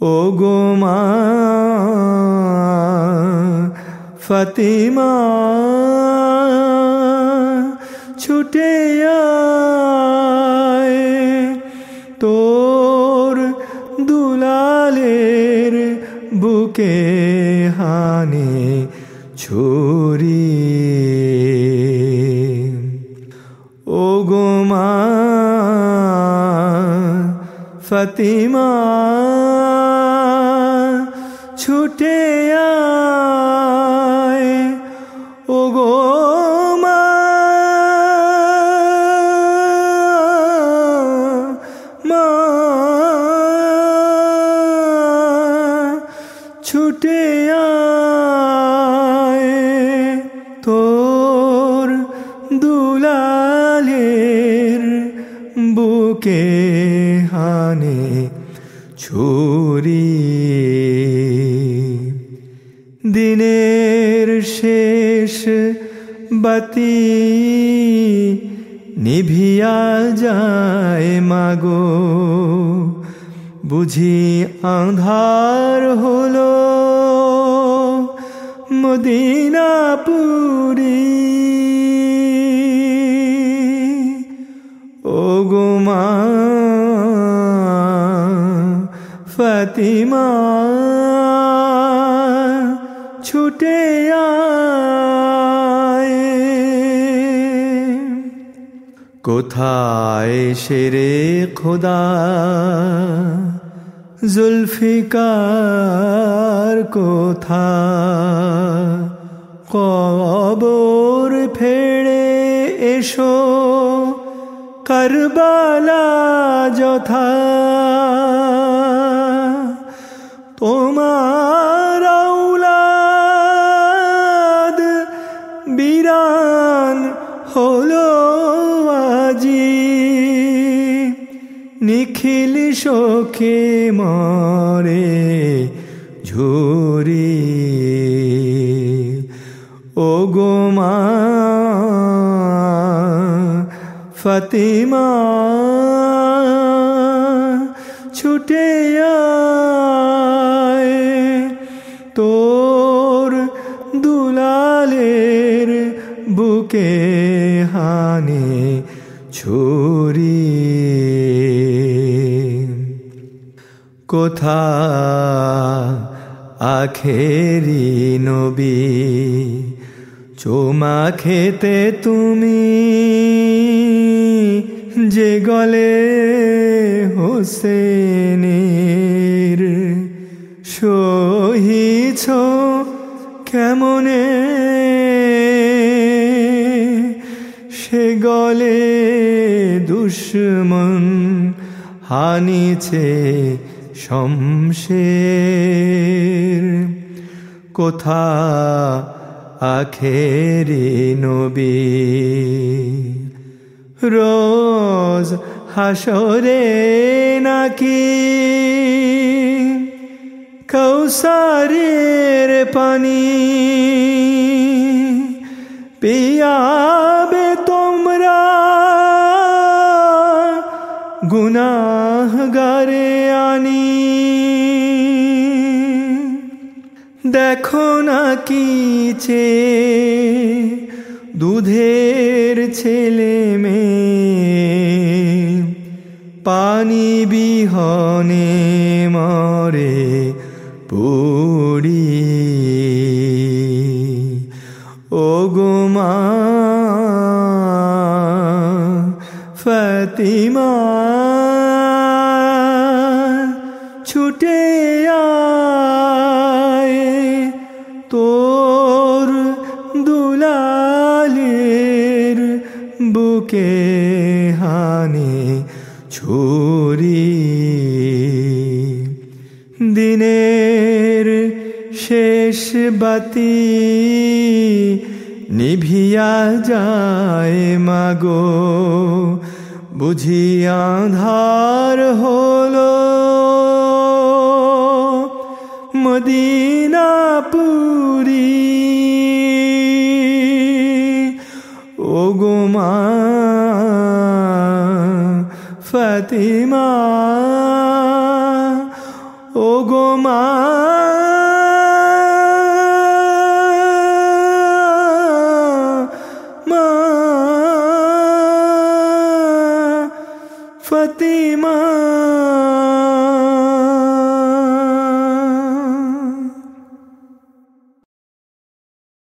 ও গো মা ফতিমা ছুটে তোর দুলালের বুকে হানে ছুরি। ও গো মা ফতিমা ছুটে ও গো মা। ছুটে তোর দুলালের বুকে হানে ছুরি। দিনের শেষ বাতি নিভিয়া যায় মাগো। বুঝি আধার হলো মদিনাপুরী। ও গো মা ফতিমা। ছুটে কোথায় সেরে খোদা? জুলফিকার কোথা কবর ফেড়ে এসো। করবালা যথা নিখিল শোকে মরে ঝুরি। ও গো মা ফতিমা ছুটে তোর দুলালের বুকে হানে ছুরি। কোথা আখেরি নবী, চোমা খেতে তুমি যে গলে হোসেনের সহিছ কেমনে? সে গলে দুশ্মন হানিছে শমশের। কোথা আখেরি নবী? রোজ হাসরে নাকি? কৌসারের পানি পিয়াবে গুনাহ গারে আনি। দেখো না কি চে দুধের ছেলে মেয়ে। পানি বিহনে মরে পুরি ফতিমা ছুটে আয় তোর দুলালের বুকে হানে ছুরি। দিনের শেষ বাতি নিভিয়া যায় মাগো বুঝি আধার হলো মদিনাপুরী ও গো মা ফতিমা ও গো ফতিমা